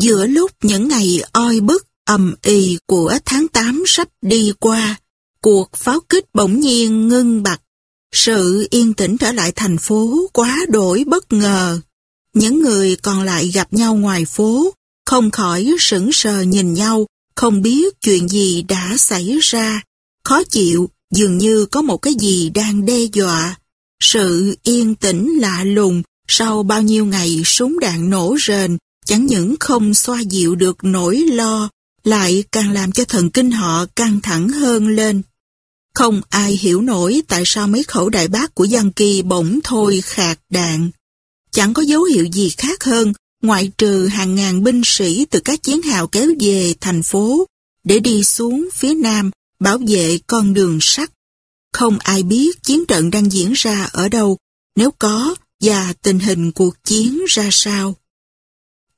Giữa lúc những ngày oi bức ầm ì của tháng 8 sắp đi qua, cuộc pháo kích bỗng nhiên ngưng bặt. Sự yên tĩnh trở lại thành phố quá đổi bất ngờ. Những người còn lại gặp nhau ngoài phố, không khỏi sững sờ nhìn nhau, không biết chuyện gì đã xảy ra. Khó chịu, dường như có một cái gì đang đe dọa. Sự yên tĩnh lạ lùng sau bao nhiêu ngày súng đạn nổ rền, chẳng những không xoa dịu được nỗi lo, lại càng làm cho thần kinh họ căng thẳng hơn lên. Không ai hiểu nổi tại sao mấy khẩu đại bác của Giang Kỳ bỗng thôi khạc đạn. Chẳng có dấu hiệu gì khác hơn, ngoại trừ hàng ngàn binh sĩ từ các chiến hào kéo về thành phố để đi xuống phía nam bảo vệ con đường sắt. Không ai biết chiến trận đang diễn ra ở đâu, nếu có, và tình hình cuộc chiến ra sao.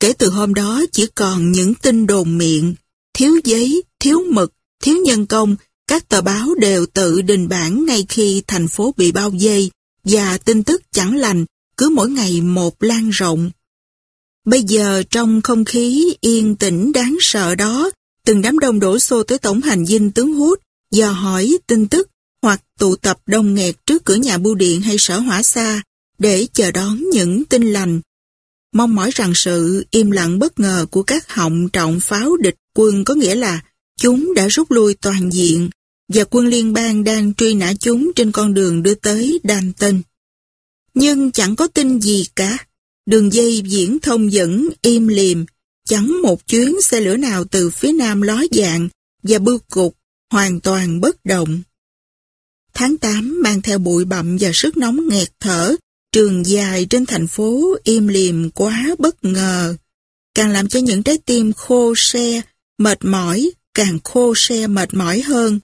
Kể từ hôm đó chỉ còn những tin đồn miệng, thiếu giấy, thiếu mực, thiếu nhân công, các tờ báo đều tự đình bản ngay khi thành phố bị bao vây và tin tức chẳng lành cứ mỗi ngày một lan rộng. Bây giờ trong không khí yên tĩnh đáng sợ đó, từng đám đông đổ xô tới tổng hành dinh tướng hút, dò hỏi tin tức hoặc tụ tập đông nghẹt trước cửa nhà bưu điện hay sở hỏa xa để chờ đón những tin lành. Mong mỏi rằng sự im lặng bất ngờ của các họng trọng pháo địch quân có nghĩa là chúng đã rút lui toàn diện và quân liên bang đang truy nã chúng trên con đường đưa tới Danton. Nhưng chẳng có tin gì cả. Đường dây viễn thông dẫn im liềm, chẳng một chuyến xe lửa nào từ phía nam ló dạng và bưu cục hoàn toàn bất động. Tháng 8 mang theo bụi bặm và sức nóng nghẹt thở, trường dài trên thành phố im liềm quá bất ngờ, càng làm cho những trái tim khô xe, mệt mỏi, càng khô xe mệt mỏi hơn.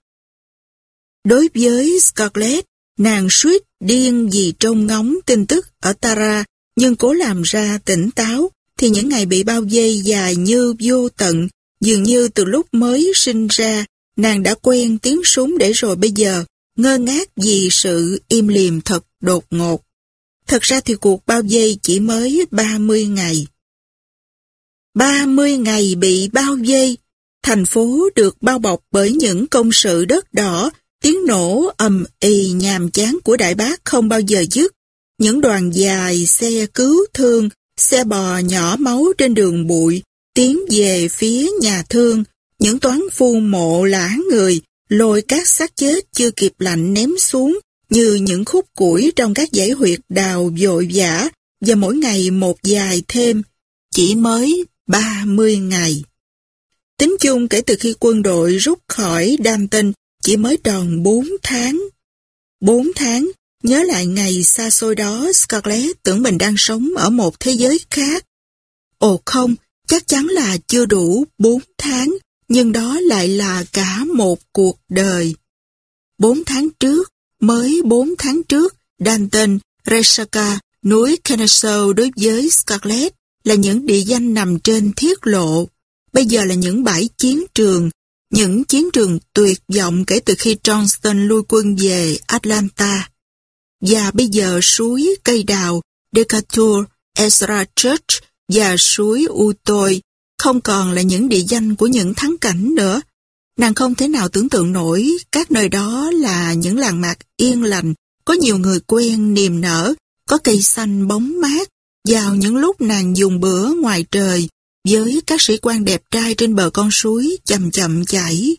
Đối với Scarlett, nàng suýt điên vì trông ngóng tin tức ở Tara, nhưng cố làm ra tỉnh táo, thì những ngày bị bao dây dài như vô tận, dường như từ lúc mới sinh ra, nàng đã quen tiếng súng để rồi bây giờ ngơ ngác vì sự im lìm thật đột ngột. Thật ra thì cuộc bao vây chỉ mới 30 ngày. 30 ngày bị bao vây, thành phố được bao bọc bởi những công sự đất đỏ, tiếng nổ ầm ì nhàm chán của đại bác không bao giờ dứt. Những đoàn dài xe cứu thương, xe bò nhỏ máu trên đường bụi, tiến về phía nhà thương, những toán phu mộ lã người, lôi các xác chết chưa kịp lạnh ném xuống như những khúc củi trong các dãy huyệt đào dội vã và mỗi ngày một dài thêm, chỉ mới 30 ngày. Tính chung kể từ khi quân đội rút khỏi Đam Tinh chỉ mới tròn 4 tháng. 4 tháng, nhớ lại ngày xa xôi đó Scarlett tưởng mình đang sống ở một thế giới khác. Ồ không, chắc chắn là chưa đủ 4 tháng nhưng đó lại là cả một cuộc đời. Bốn tháng trước, mới bốn tháng trước, Danton, Resaka, núi Kennesaw đối với Scarlett là những địa danh nằm trên thiết lộ. Bây giờ là những bãi chiến trường, những chiến trường tuyệt vọng kể từ khi Johnston lui quân về Atlanta. Và bây giờ suối cây đào, Decatur, Ezra Church và suối Utoy không còn là những địa danh của những thắng cảnh nữa. Nàng không thể nào tưởng tượng nổi các nơi đó là những làng mạc yên lành, có nhiều người quen niềm nở, có cây xanh bóng mát, vào những lúc nàng dùng bữa ngoài trời, với các sĩ quan đẹp trai trên bờ con suối chậm chậm chảy.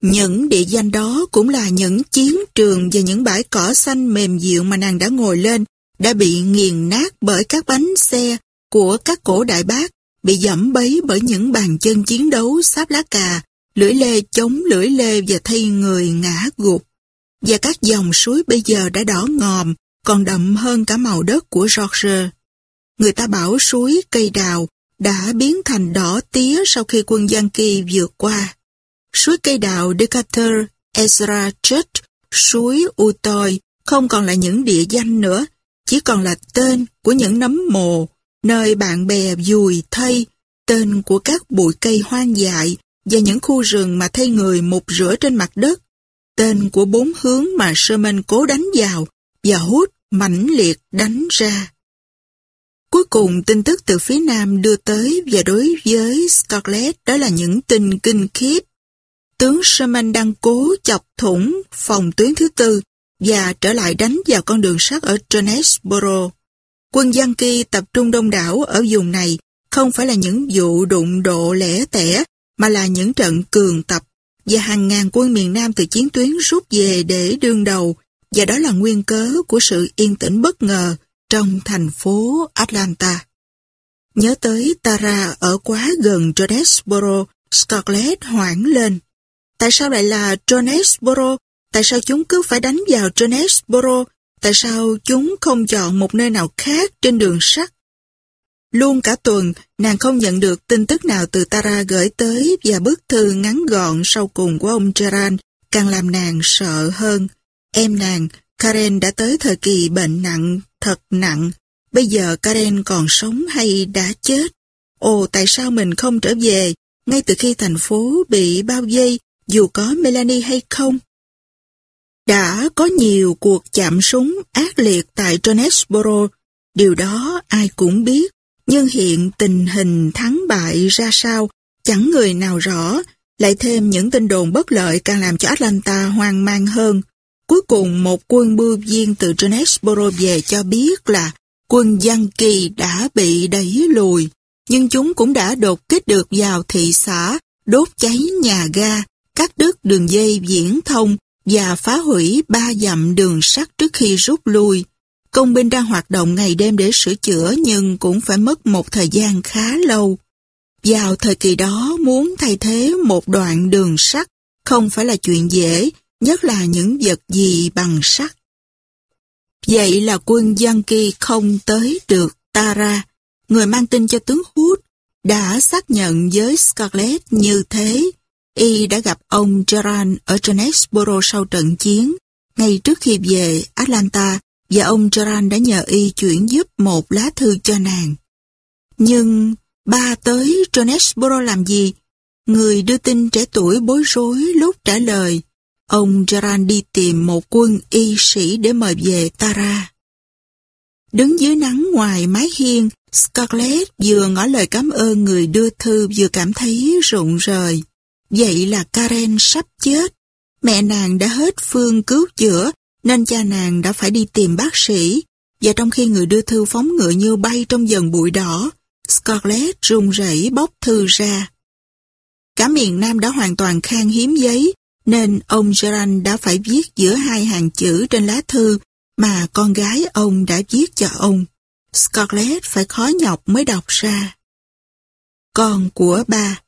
Những địa danh đó cũng là những chiến trường và những bãi cỏ xanh mềm dịu mà nàng đã ngồi lên, đã bị nghiền nát bởi các bánh xe của các cổ đại bác bị dẫm bấy bởi những bàn chân chiến đấu sáp lá cà, lưỡi lê chống lưỡi lê và thay người ngã gục. Và các dòng suối bây giờ đã đỏ ngòm, còn đậm hơn cả màu đất của George. Người ta bảo suối cây đào đã biến thành đỏ tía sau khi quân Giang Kỳ vượt qua. Suối cây đào Decatur, Ezra Church, suối Utoy không còn là những địa danh nữa, chỉ còn là tên của những nấm mồ nơi bạn bè dùi thay tên của các bụi cây hoang dại và những khu rừng mà thay người một rửa trên mặt đất, tên của bốn hướng mà Sherman cố đánh vào và hút mãnh liệt đánh ra. Cuối cùng tin tức từ phía Nam đưa tới và đối với Scarlett đó là những tin kinh khiếp. Tướng Sherman đang cố chọc thủng phòng tuyến thứ tư và trở lại đánh vào con đường sắt ở Jonesboro. Quân Yankee tập trung đông đảo ở vùng này không phải là những vụ đụng độ lẻ tẻ mà là những trận cường tập và hàng ngàn quân miền Nam từ chiến tuyến rút về để đương đầu và đó là nguyên cớ của sự yên tĩnh bất ngờ trong thành phố Atlanta. Nhớ tới Tara ở quá gần Jonesboro, Scarlett hoảng lên. Tại sao lại là Jonesboro? Tại sao chúng cứ phải đánh vào Jonesboro? Tại sao chúng không chọn một nơi nào khác trên đường sắt? Luôn cả tuần, nàng không nhận được tin tức nào từ Tara gửi tới và bức thư ngắn gọn sau cùng của ông Gerard càng làm nàng sợ hơn. Em nàng, Karen đã tới thời kỳ bệnh nặng, thật nặng. Bây giờ Karen còn sống hay đã chết? Ồ, tại sao mình không trở về, ngay từ khi thành phố bị bao vây, dù có Melanie hay không? Đã có nhiều cuộc chạm súng ác liệt tại Jonesboro, điều đó ai cũng biết. Nhưng hiện tình hình thắng bại ra sao, chẳng người nào rõ, lại thêm những tin đồn bất lợi càng làm cho Atlanta hoang mang hơn. Cuối cùng một quân bưu viên từ Jonesboro về cho biết là quân Yankee đã bị đẩy lùi, nhưng chúng cũng đã đột kích được vào thị xã, đốt cháy nhà ga, cắt đứt đường dây viễn thông và phá hủy ba dặm đường sắt trước khi rút lui. Công binh đang hoạt động ngày đêm để sửa chữa nhưng cũng phải mất một thời gian khá lâu. Vào thời kỳ đó muốn thay thế một đoạn đường sắt không phải là chuyện dễ, nhất là những vật gì bằng sắt. Vậy là quân Yankee không tới được Tara, người mang tin cho tướng Hood, đã xác nhận với Scarlett như thế. Y đã gặp ông Gerard ở Jonesboro sau trận chiến, ngay trước khi về Atlanta và ông Joran đã nhờ y chuyển giúp một lá thư cho nàng. Nhưng ba tới Jonesboro làm gì? Người đưa tin trẻ tuổi bối rối lúc trả lời. Ông Joran đi tìm một quân y sĩ để mời về Tara. Đứng dưới nắng ngoài mái hiên, Scarlett vừa ngỏ lời cảm ơn người đưa thư vừa cảm thấy rụng rời. Vậy là Karen sắp chết. Mẹ nàng đã hết phương cứu chữa nên cha nàng đã phải đi tìm bác sĩ, và trong khi người đưa thư phóng ngựa như bay trong dần bụi đỏ, Scarlett run rẩy bóc thư ra. Cả miền Nam đã hoàn toàn khan hiếm giấy, nên ông Gerard đã phải viết giữa hai hàng chữ trên lá thư mà con gái ông đã viết cho ông. Scarlett phải khó nhọc mới đọc ra. Con của ba,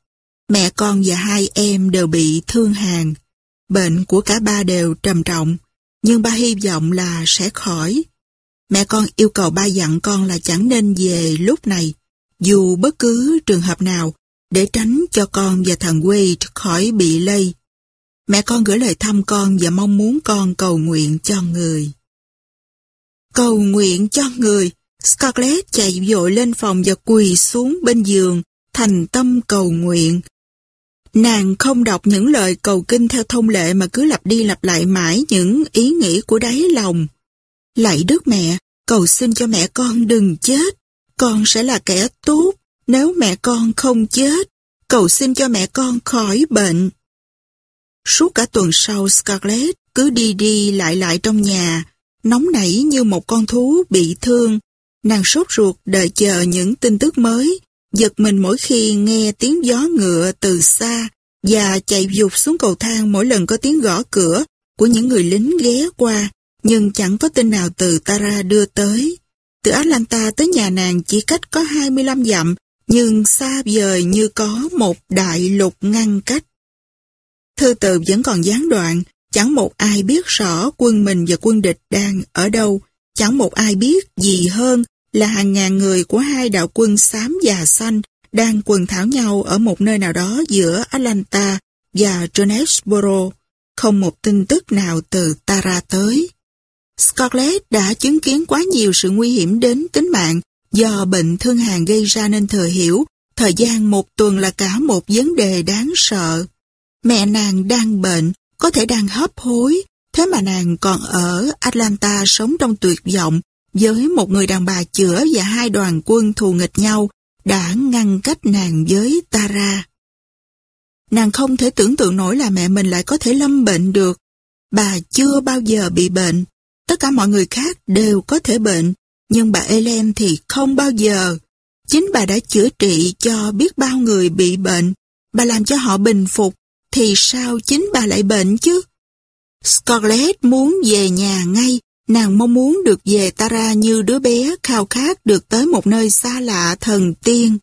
mẹ con và hai em đều bị thương hàn. Bệnh của cả ba đều trầm trọng, nhưng ba hy vọng là sẽ khỏi. Mẹ con yêu cầu ba dặn con là chẳng nên về lúc này, dù bất cứ trường hợp nào, để tránh cho con và thằng Wade khỏi bị lây. Mẹ con gửi lời thăm con và mong muốn con cầu nguyện cho người. Cầu nguyện cho người, Scarlett chạy vội lên phòng và quỳ xuống bên giường, thành tâm cầu nguyện. Nàng không đọc những lời cầu kinh theo thông lệ mà cứ lặp đi lặp lại mãi những ý nghĩ của đáy lòng. Lạy Đức Mẹ, cầu xin cho mẹ con đừng chết. Con sẽ là kẻ tốt nếu mẹ con không chết. Cầu xin cho mẹ con khỏi bệnh. Suốt cả tuần sau Scarlett cứ đi đi lại lại trong nhà, nóng nảy như một con thú bị thương. Nàng sốt ruột đợi chờ những tin tức mới giật mình mỗi khi nghe tiếng gió ngựa từ xa và chạy dục xuống cầu thang mỗi lần có tiếng gõ cửa của những người lính ghé qua, nhưng chẳng có tin nào từ Tara đưa tới. Từ Atlanta tới nhà nàng chỉ cách có 25 dặm, nhưng xa vời như có một đại lục ngăn cách. Thư từ vẫn còn gián đoạn, chẳng một ai biết rõ quân mình và quân địch đang ở đâu, chẳng một ai biết gì hơn là hàng ngàn người của hai đạo quân xám và xanh đang quần thảo nhau ở một nơi nào đó giữa Atlanta và Jonesboro. Không một tin tức nào từ Tara tới. Scarlett đã chứng kiến quá nhiều sự nguy hiểm đến tính mạng do bệnh thương hàn gây ra nên thừa hiểu thời gian một tuần là cả một vấn đề đáng sợ. Mẹ nàng đang bệnh, có thể đang hấp hối, thế mà nàng còn ở Atlanta sống trong tuyệt vọng với một người đàn bà chữa và hai đoàn quân thù nghịch nhau đã ngăn cách nàng với Tara. Nàng không thể tưởng tượng nổi là mẹ mình lại có thể lâm bệnh được. Bà chưa bao giờ bị bệnh. Tất cả mọi người khác đều có thể bệnh, nhưng bà Ellen thì không bao giờ. Chính bà đã chữa trị cho biết bao người bị bệnh. Bà làm cho họ bình phục, thì sao chính bà lại bệnh chứ? Scarlett muốn về nhà ngay, nàng mong muốn được về Tara như đứa bé khao khát được tới một nơi xa lạ thần tiên.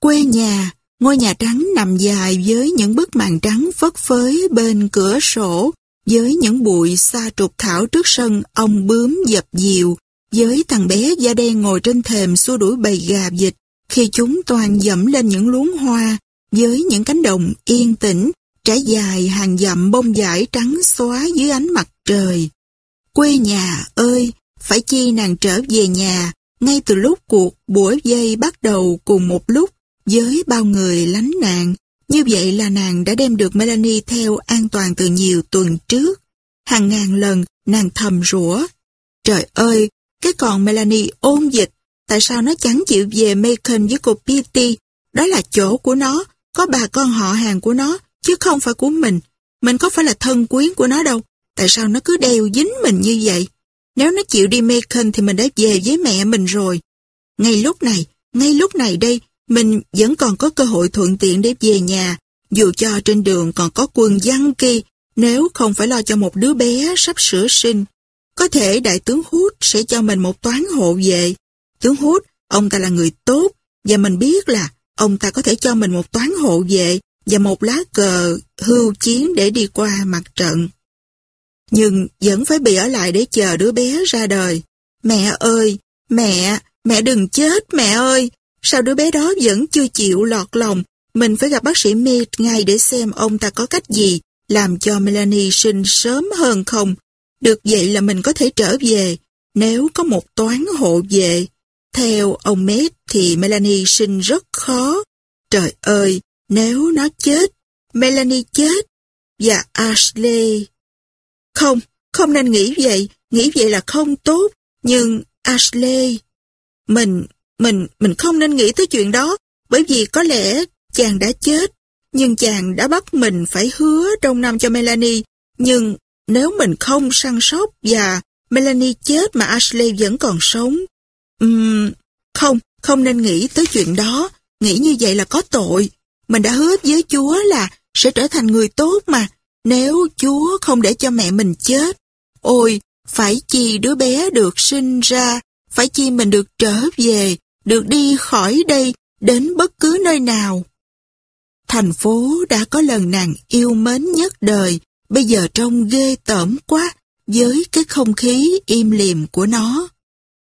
Quê nhà, ngôi nhà trắng nằm dài với những bức màn trắng phất phới bên cửa sổ, với những bụi xa trục thảo trước sân ông bướm dập dìu, với thằng bé da đen ngồi trên thềm xua đuổi bầy gà vịt khi chúng toàn dẫm lên những luống hoa, với những cánh đồng yên tĩnh, trải dài hàng dặm bông dải trắng xóa dưới ánh mặt trời. Quê nhà ơi, phải chi nàng trở về nhà, ngay từ lúc cuộc buổi dây bắt đầu cùng một lúc với bao người lánh nạn. Như vậy là nàng đã đem được Melanie theo an toàn từ nhiều tuần trước. Hàng ngàn lần nàng thầm rủa. Trời ơi, cái còn Melanie ôn dịch, tại sao nó chẳng chịu về Macon với cô Petey? Đó là chỗ của nó, có bà con họ hàng của nó, chứ không phải của mình. Mình có phải là thân quyến của nó đâu. Tại sao nó cứ đeo dính mình như vậy? Nếu nó chịu đi Macon thì mình đã về với mẹ mình rồi. Ngay lúc này, ngay lúc này đây, mình vẫn còn có cơ hội thuận tiện để về nhà, dù cho trên đường còn có quân giăng kia, nếu không phải lo cho một đứa bé sắp sửa sinh. Có thể đại tướng Hút sẽ cho mình một toán hộ về. Tướng Hút, ông ta là người tốt, và mình biết là ông ta có thể cho mình một toán hộ về và một lá cờ hưu chiến để đi qua mặt trận. Nhưng vẫn phải bị ở lại để chờ đứa bé ra đời. Mẹ ơi, mẹ, mẹ đừng chết mẹ ơi. Sao đứa bé đó vẫn chưa chịu lọt lòng, mình phải gặp bác sĩ Mead ngay để xem ông ta có cách gì làm cho Melanie sinh sớm hơn không. Được vậy là mình có thể trở về, nếu có một toán hộ về. Theo ông Mead thì Melanie sinh rất khó. Trời ơi, nếu nó chết, Melanie chết, và Ashley... Không, không nên nghĩ vậy, nghĩ vậy là không tốt, nhưng Ashley... Mình, mình, mình không nên nghĩ tới chuyện đó, bởi vì có lẽ chàng đã chết, nhưng chàng đã bắt mình phải hứa trong năm cho Melanie, nhưng nếu mình không săn sóc và Melanie chết mà Ashley vẫn còn sống, um, không, không nên nghĩ tới chuyện đó, nghĩ như vậy là có tội. Mình đã hứa với Chúa là sẽ trở thành người tốt mà, nếu Chúa không để cho mẹ mình chết. Ôi, phải chi đứa bé được sinh ra, phải chi mình được trở về, được đi khỏi đây, đến bất cứ nơi nào. Thành phố đã có lần nàng yêu mến nhất đời, bây giờ trông ghê tởm quá với cái không khí im lìm của nó.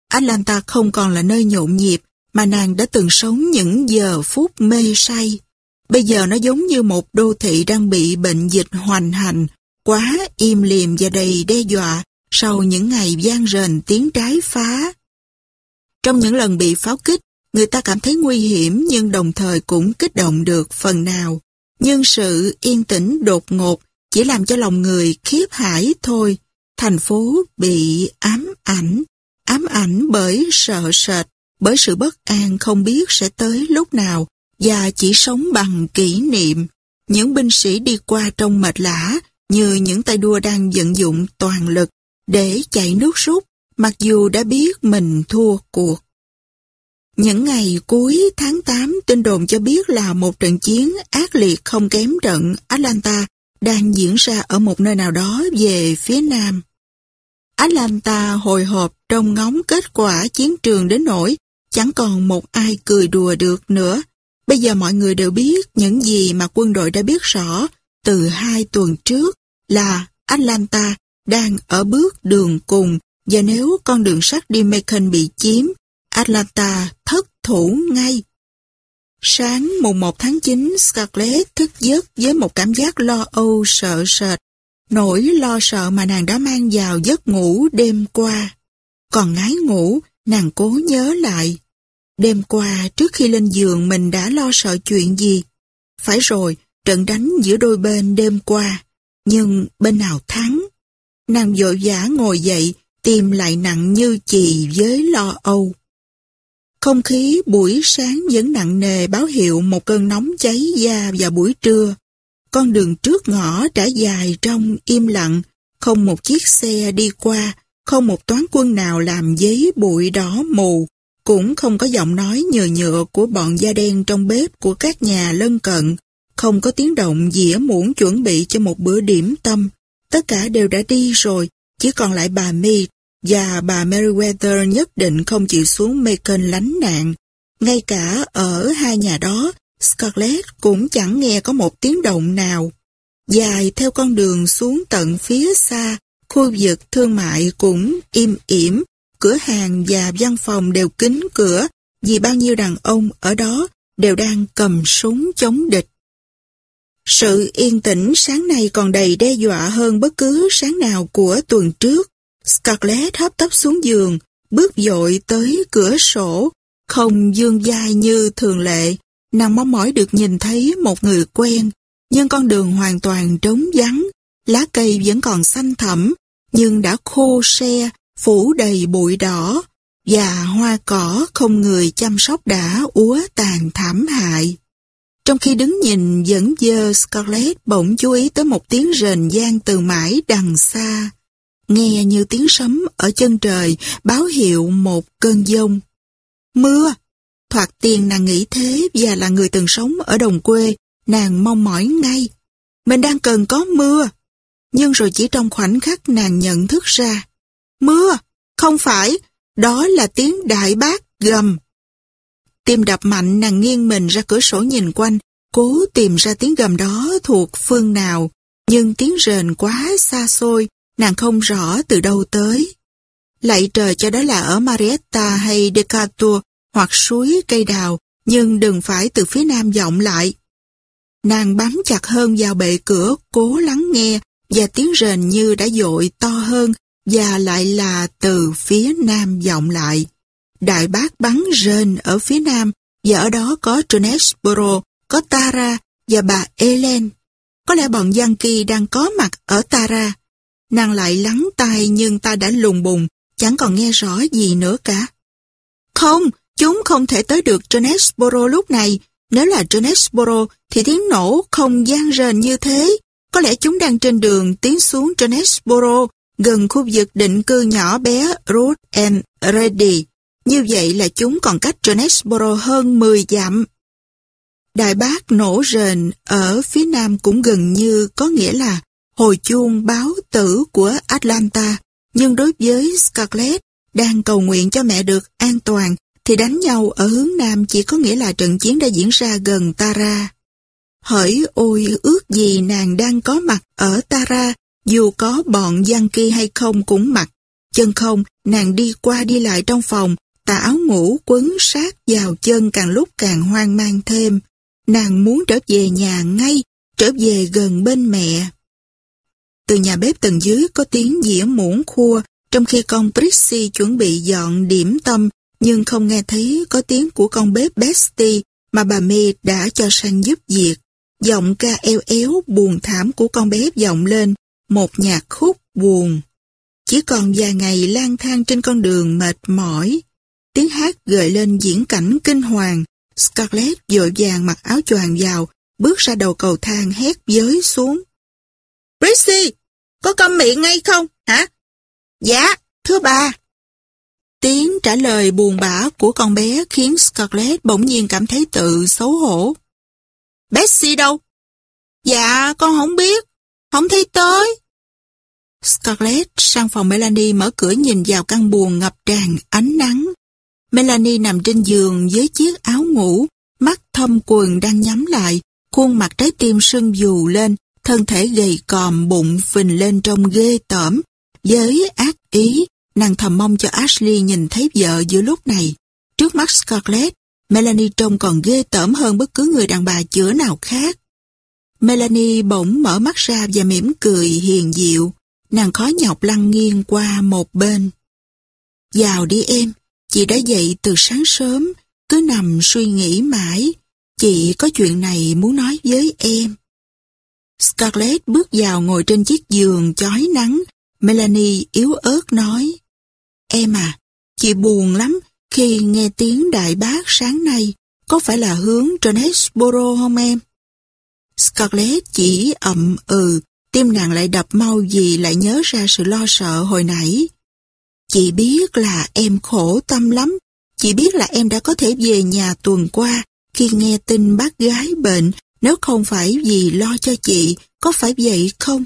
Atlanta không còn là nơi nhộn nhịp mà nàng đã từng sống những giờ phút mê say. Bây giờ nó giống như một đô thị đang bị bệnh dịch hoành hành, quá im lìm và đầy đe dọa sau những ngày gian rền tiếng trái phá. Trong những lần bị pháo kích, người ta cảm thấy nguy hiểm nhưng đồng thời cũng kích động được phần nào. Nhưng sự yên tĩnh đột ngột chỉ làm cho lòng người khiếp hải thôi. Thành phố bị ám ảnh, ám ảnh bởi sợ sệt, bởi sự bất an không biết sẽ tới lúc nào và chỉ sống bằng kỷ niệm. Những binh sĩ đi qua trong mệt lã, như những tay đua đang vận dụng toàn lực để chạy nước rút, mặc dù đã biết mình thua cuộc. Những ngày cuối tháng 8 tin đồn cho biết là một trận chiến ác liệt không kém trận Atlanta đang diễn ra ở một nơi nào đó về phía nam. Atlanta hồi hộp trong ngóng kết quả chiến trường đến nỗi chẳng còn một ai cười đùa được nữa. Bây giờ mọi người đều biết những gì mà quân đội đã biết rõ từ hai tuần trước là Atlanta đang ở bước đường cùng và nếu con đường sắt đi Macon bị chiếm, Atlanta thất thủ ngay. Sáng mùng 1 tháng 9, Scarlett thức giấc với một cảm giác lo âu sợ sệt, nỗi lo sợ mà nàng đã mang vào giấc ngủ đêm qua. Còn ngái ngủ, nàng cố nhớ lại. Đêm qua, trước khi lên giường mình đã lo sợ chuyện gì? Phải rồi, trận đánh giữa đôi bên đêm qua. Nhưng bên nào thắng? Nàng vội vã ngồi dậy, tim lại nặng như chì với lo âu. Không khí buổi sáng vẫn nặng nề báo hiệu một cơn nóng cháy da vào buổi trưa. Con đường trước ngõ trải dài trong im lặng, không một chiếc xe đi qua, không một toán quân nào làm giấy bụi đỏ mù, cũng không có giọng nói nhờ nhựa của bọn da đen trong bếp của các nhà lân cận, không có tiếng động dĩa muỗng chuẩn bị cho một bữa điểm tâm. Tất cả đều đã đi rồi, chỉ còn lại bà Mead và bà Meriwether nhất định không chịu xuống Macon lánh nạn. Ngay cả ở hai nhà đó, Scarlett cũng chẳng nghe có một tiếng động nào. Dài theo con đường xuống tận phía xa, khu vực thương mại cũng im ỉm, cửa hàng và văn phòng đều kín cửa vì bao nhiêu đàn ông ở đó đều đang cầm súng chống địch. Sự yên tĩnh sáng nay còn đầy đe dọa hơn bất cứ sáng nào của tuần trước. Scarlett hấp tấp xuống giường, bước dội tới cửa sổ, không dương dai như thường lệ. Nàng mong mỏi được nhìn thấy một người quen, nhưng con đường hoàn toàn trống vắng, lá cây vẫn còn xanh thẳm, nhưng đã khô xe phủ đầy bụi đỏ, và hoa cỏ không người chăm sóc đã úa tàn thảm hại. Trong khi đứng nhìn dẫn dơ Scarlett bỗng chú ý tới một tiếng rền gian từ mãi đằng xa. Nghe như tiếng sấm ở chân trời báo hiệu một cơn giông. Mưa! Thoạt tiền nàng nghĩ thế và là người từng sống ở đồng quê, nàng mong mỏi ngay. Mình đang cần có mưa. Nhưng rồi chỉ trong khoảnh khắc nàng nhận thức ra. Mưa! Không phải, đó là tiếng đại bác gầm. Tim đập mạnh nàng nghiêng mình ra cửa sổ nhìn quanh, cố tìm ra tiếng gầm đó thuộc phương nào, nhưng tiếng rền quá xa xôi, nàng không rõ từ đâu tới. Lạy trời cho đó là ở Marietta hay Decatur hoặc suối cây đào, nhưng đừng phải từ phía nam vọng lại. Nàng bám chặt hơn vào bệ cửa, cố lắng nghe, và tiếng rền như đã dội to hơn, và lại là từ phía nam vọng lại. Đại bác bắn rền ở phía nam, và ở đó có Jonesboro, có Tara và bà Ellen. Có lẽ bọn Yankee đang có mặt ở Tara. Nàng lại lắng tai nhưng ta đã lùng bùng, chẳng còn nghe rõ gì nữa cả. Không, chúng không thể tới được Jonesboro lúc này. Nếu là Jonesboro thì tiếng nổ không gian rền như thế. Có lẽ chúng đang trên đường tiến xuống Jonesboro, gần khu vực định cư nhỏ bé root and Ready. Như vậy là chúng còn cách Jonesboro hơn 10 dặm. Đại bác nổ rền ở phía nam cũng gần như có nghĩa là hồi chuông báo tử của Atlanta, nhưng đối với Scarlett đang cầu nguyện cho mẹ được an toàn thì đánh nhau ở hướng nam chỉ có nghĩa là trận chiến đã diễn ra gần Tara. Hỡi ôi ước gì nàng đang có mặt ở Tara, dù có bọn Yankee hay không cũng mặc. Chân không, nàng đi qua đi lại trong phòng, tà áo ngủ quấn sát vào chân càng lúc càng hoang mang thêm. Nàng muốn trở về nhà ngay, trở về gần bên mẹ. Từ nhà bếp tầng dưới có tiếng dĩa muỗng khua, trong khi con Prissy chuẩn bị dọn điểm tâm, nhưng không nghe thấy có tiếng của con bếp Bestie mà bà Mê đã cho sang giúp việc. Giọng ca eo éo buồn thảm của con bé vọng lên, một nhạc khúc buồn. Chỉ còn vài ngày lang thang trên con đường mệt mỏi. Tiếng hát gợi lên diễn cảnh kinh hoàng. Scarlett vội vàng mặc áo choàng vào, bước ra đầu cầu thang hét giới xuống. Prissy, có câm miệng ngay không, hả? Dạ, thưa bà. Tiếng trả lời buồn bã của con bé khiến Scarlett bỗng nhiên cảm thấy tự xấu hổ. bessie đâu? Dạ, con không biết. Không thấy tới. Scarlett sang phòng Melanie mở cửa nhìn vào căn buồng ngập tràn ánh nắng. Melanie nằm trên giường với chiếc áo ngủ, mắt thâm quần đang nhắm lại, khuôn mặt trái tim sưng dù lên, thân thể gầy còm bụng phình lên trong ghê tởm. Với ác ý, nàng thầm mong cho Ashley nhìn thấy vợ giữa lúc này. Trước mắt Scarlett, Melanie trông còn ghê tởm hơn bất cứ người đàn bà chữa nào khác. Melanie bỗng mở mắt ra và mỉm cười hiền diệu. Nàng khó nhọc lăn nghiêng qua một bên. Vào đi em, chị đã dậy từ sáng sớm, cứ nằm suy nghĩ mãi. Chị có chuyện này muốn nói với em. Scarlett bước vào ngồi trên chiếc giường chói nắng. Melanie yếu ớt nói. em à, chị buồn lắm khi nghe tiếng đại bác sáng nay. Có phải là hướng trên Hesboro không em? Scarlett chỉ ậm ừ, tim nàng lại đập mau vì lại nhớ ra sự lo sợ hồi nãy. Chị biết là em khổ tâm lắm, chị biết là em đã có thể về nhà tuần qua khi nghe tin bác gái bệnh, nếu không phải vì lo cho chị, có phải vậy không?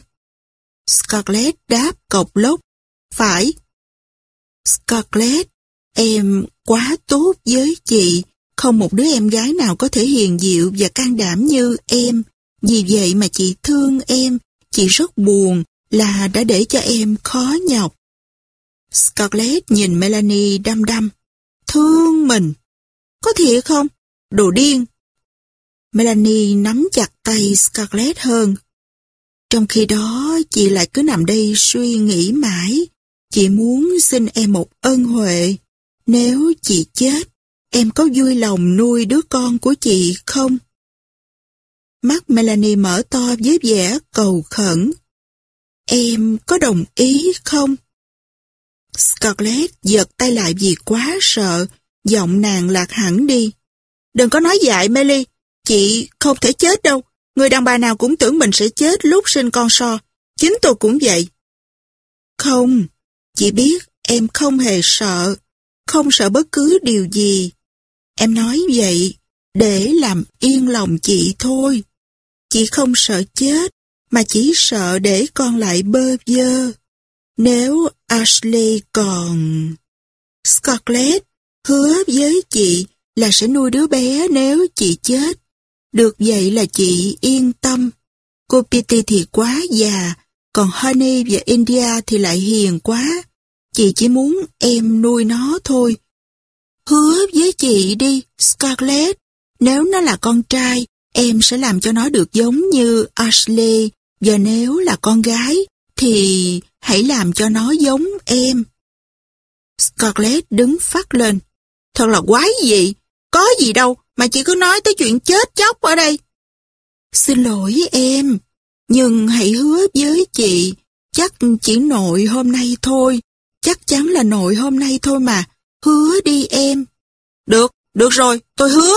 Scarlett đáp cộc lốc, phải. Scarlett, em quá tốt với chị, không một đứa em gái nào có thể hiền dịu và can đảm như em. Vì vậy mà chị thương em, chị rất buồn là đã để cho em khó nhọc. Scarlett nhìn Melanie đăm đăm. Thương mình. Có thiệt không? Đồ điên. Melanie nắm chặt tay Scarlett hơn. Trong khi đó, chị lại cứ nằm đây suy nghĩ mãi. Chị muốn xin em một ân huệ. Nếu chị chết, em có vui lòng nuôi đứa con của chị không? Mắt Melanie mở to với vẻ cầu khẩn. Em có đồng ý không? Scarlett giật tay lại vì quá sợ, giọng nàng lạc hẳn đi. Đừng có nói dại Melly, chị không thể chết đâu. Người đàn bà nào cũng tưởng mình sẽ chết lúc sinh con so. Chính tôi cũng vậy. Không, chị biết em không hề sợ, không sợ bất cứ điều gì. Em nói vậy để làm yên lòng chị thôi. Chị không sợ chết, mà chỉ sợ để con lại bơ vơ. Nếu Ashley còn... Scarlett hứa với chị là sẽ nuôi đứa bé nếu chị chết. Được vậy là chị yên tâm. Cô Pitty thì quá già, còn Honey và India thì lại hiền quá. Chị chỉ muốn em nuôi nó thôi. Hứa với chị đi, Scarlett. Nếu nó là con trai, em sẽ làm cho nó được giống như Ashley. Và nếu là con gái, thì hãy làm cho nó giống em. Scarlett đứng phát lên. Thật là quái gì, có gì đâu mà chị cứ nói tới chuyện chết chóc ở đây. Xin lỗi em, nhưng hãy hứa với chị, chắc chỉ nội hôm nay thôi, chắc chắn là nội hôm nay thôi mà, hứa đi em. Được, được rồi, tôi hứa.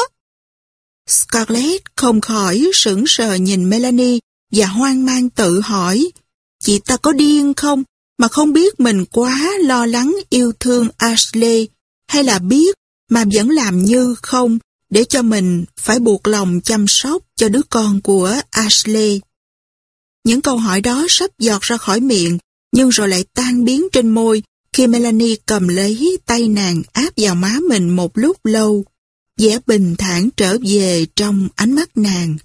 Scarlett không khỏi sững sờ nhìn Melanie và hoang mang tự hỏi, chị ta có điên không mà không biết mình quá lo lắng yêu thương Ashley hay là biết mà vẫn làm như không để cho mình phải buộc lòng chăm sóc cho đứa con của Ashley. Những câu hỏi đó sắp giọt ra khỏi miệng nhưng rồi lại tan biến trên môi khi Melanie cầm lấy tay nàng áp vào má mình một lúc lâu, vẻ bình thản trở về trong ánh mắt nàng.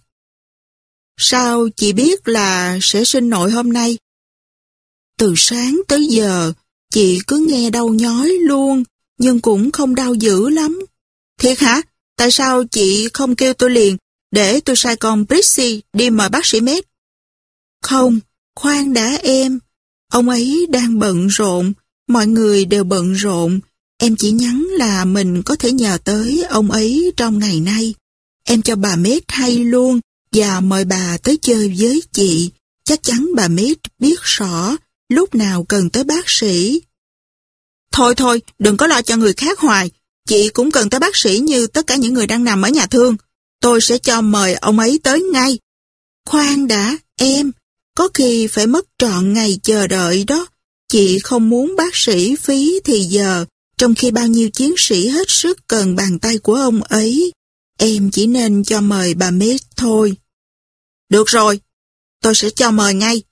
Sao chị biết là sẽ sinh nội hôm nay? Từ sáng tới giờ, chị cứ nghe đau nhói luôn, nhưng cũng không đau dữ lắm. Thiệt hả? Tại sao chị không kêu tôi liền, để tôi sai con Prissy đi mời bác sĩ Med? Không, khoan đã em. Ông ấy đang bận rộn, mọi người đều bận rộn. Em chỉ nhắn là mình có thể nhờ tới ông ấy trong ngày nay. Em cho bà Med hay luôn và mời bà tới chơi với chị. Chắc chắn bà Med biết rõ lúc nào cần tới bác sĩ. Thôi thôi, đừng có lo cho người khác hoài. Chị cũng cần tới bác sĩ như tất cả những người đang nằm ở nhà thương. Tôi sẽ cho mời ông ấy tới ngay. Khoan đã, em, có khi phải mất trọn ngày chờ đợi đó. Chị không muốn bác sĩ phí thì giờ, trong khi bao nhiêu chiến sĩ hết sức cần bàn tay của ông ấy. Em chỉ nên cho mời bà Mết thôi. Được rồi, tôi sẽ cho mời ngay.